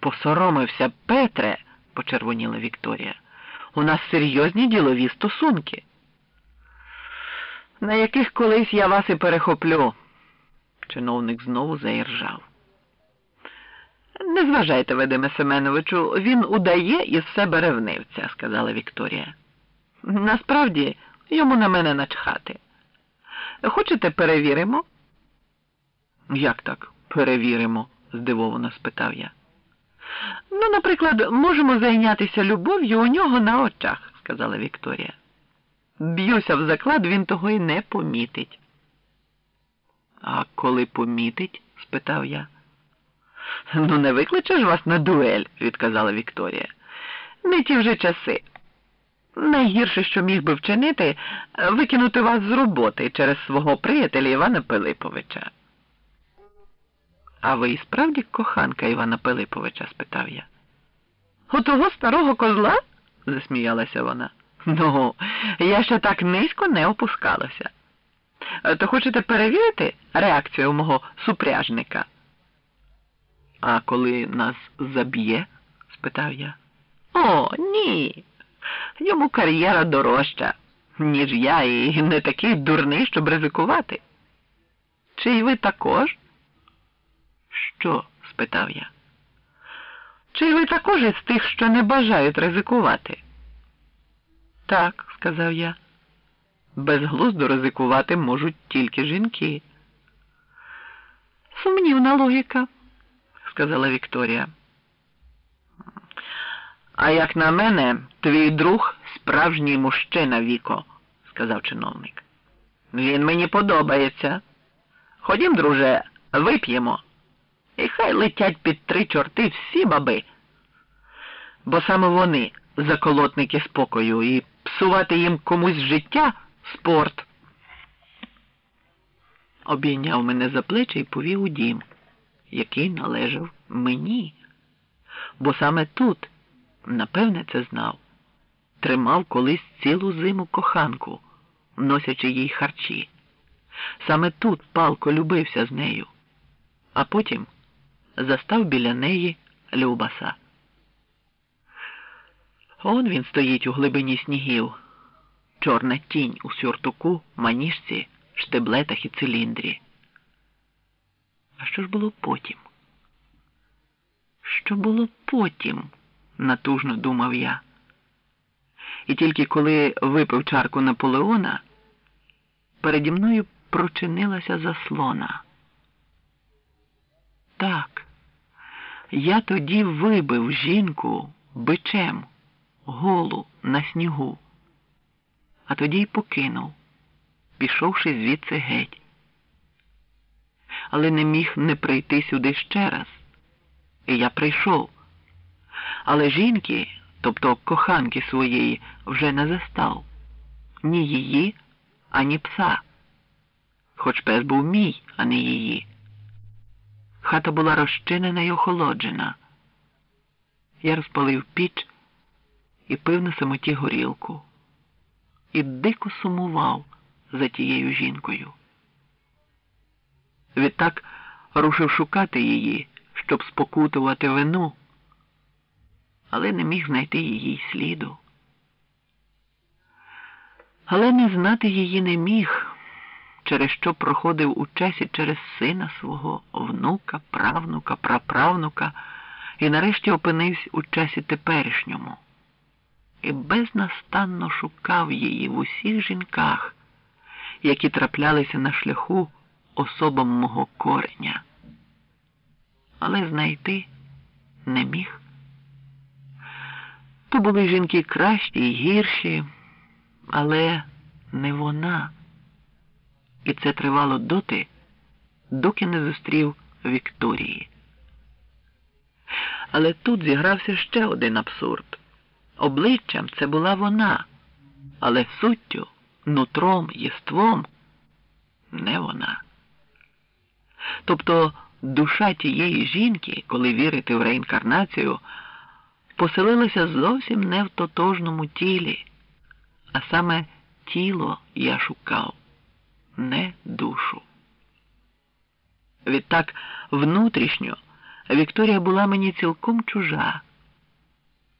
Посоромився Петре, почервоніла Вікторія. У нас серйозні ділові стосунки. На яких колись я вас і перехоплю. Чиновник знову заіржав. Не зважайте, Вадиме Семеновичу, він удає із себе ревнивця, сказала Вікторія. Насправді йому на мене начхати. Хочете перевіримо? Як так перевіримо? здивовано спитав я. Ну, наприклад, можемо зайнятися любов'ю у нього на очах, сказала Вікторія. Б'юся в заклад, він того й не помітить. А коли помітить? спитав я. Ну, не викличеш вас на дуель, відказала Вікторія. Не ті вже часи. Найгірше, що міг би вчинити, викинути вас з роботи через свого приятеля Івана Пилиповича. А ви і справді коханка Івана Пилиповича? спитав я. У того старого козла? засміялася вона. Ну, я ще так низько не опускалася. То хочете перевірити реакцію мого супряжника? А коли нас заб'є? спитав я. О, ні. Йому кар'єра дорожча, ніж я, і не такий дурний, щоб ризикувати. Чи й ви також? Що? спитав я. Чи ви також із тих, що не бажають ризикувати? Так, сказав я. Безглуздо ризикувати можуть тільки жінки. Сумнівна логіка, сказала Вікторія. А як на мене, твій друг справжній мужчина, Віко, сказав чиновник. Він мені подобається. Ходім, друже, вип'ємо. І хай летять під три чорти всі баби. Бо саме вони заколотники спокою, і псувати їм комусь життя спорт. Обійняв мене за плечі і повів у дім, який належав мені. Бо саме тут, напевне, це знав, тримав колись цілу зиму коханку, носячи їй харчі. Саме тут палко любився з нею, а потім застав біля неї Любаса. Он він стоїть у глибині снігів, чорна тінь у сюртуку, маніжці, штеблетах і циліндрі. А що ж було потім? Що було потім? натужно думав я. І тільки коли випив чарку Наполеона, переді мною прочинилася заслона. Так, я тоді вибив жінку бичем голу на снігу, а тоді й покинув, пішовши звідси геть. Але не міг не прийти сюди ще раз. І я прийшов. Але жінки, тобто коханки своєї, вже не застав ні її, ані пса. Хоч пес був мій, а не її. Хата була розчинена й охолоджена. Я розпалив піч і пив на самоті горілку. І дико сумував за тією жінкою. Відтак рушив шукати її, щоб спокутувати вину, але не міг знайти її сліду. Але не знати її не міг через що проходив у часі через сина свого, внука, правнука, праправнука і нарешті опинився у часі теперішньому. І безнастанно шукав її в усіх жінках, які траплялися на шляху особам мого кореня. Але знайти не міг. То були жінки кращі і гірші, але не вона. І це тривало доти, доки не зустрів Вікторії. Але тут зігрався ще один абсурд. Обличчям це була вона, але суттю, нутром, єством не вона. Тобто душа тієї жінки, коли вірити в реінкарнацію, поселилася зовсім не в тотожному тілі, а саме тіло я шукав не душу. Відтак внутрішньо Вікторія була мені цілком чужа.